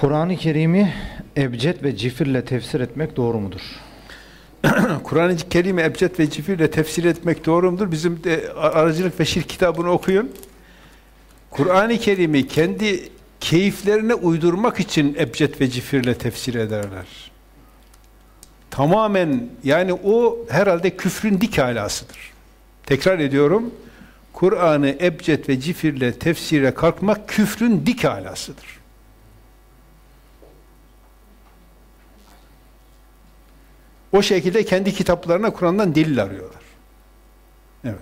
Kur'an-ı Kerim'i ebced ve cifirle tefsir etmek doğru mudur? Kur'an-ı Kerim'i ebced ve cifirle tefsir etmek doğru mudur? Bizim de aracılık ve şirk kitabını okuyun. Kur'an-ı Kerim'i kendi keyiflerine uydurmak için ebced ve cifirle tefsir ederler. Tamamen yani o herhalde küfrün dik alasıdır. Tekrar ediyorum. Kur'an'ı ebced ve cifirle tefsire kalkmak küfrün dik alasıdır. O şekilde kendi kitaplarına Kur'an'dan delil arıyorlar. Evet.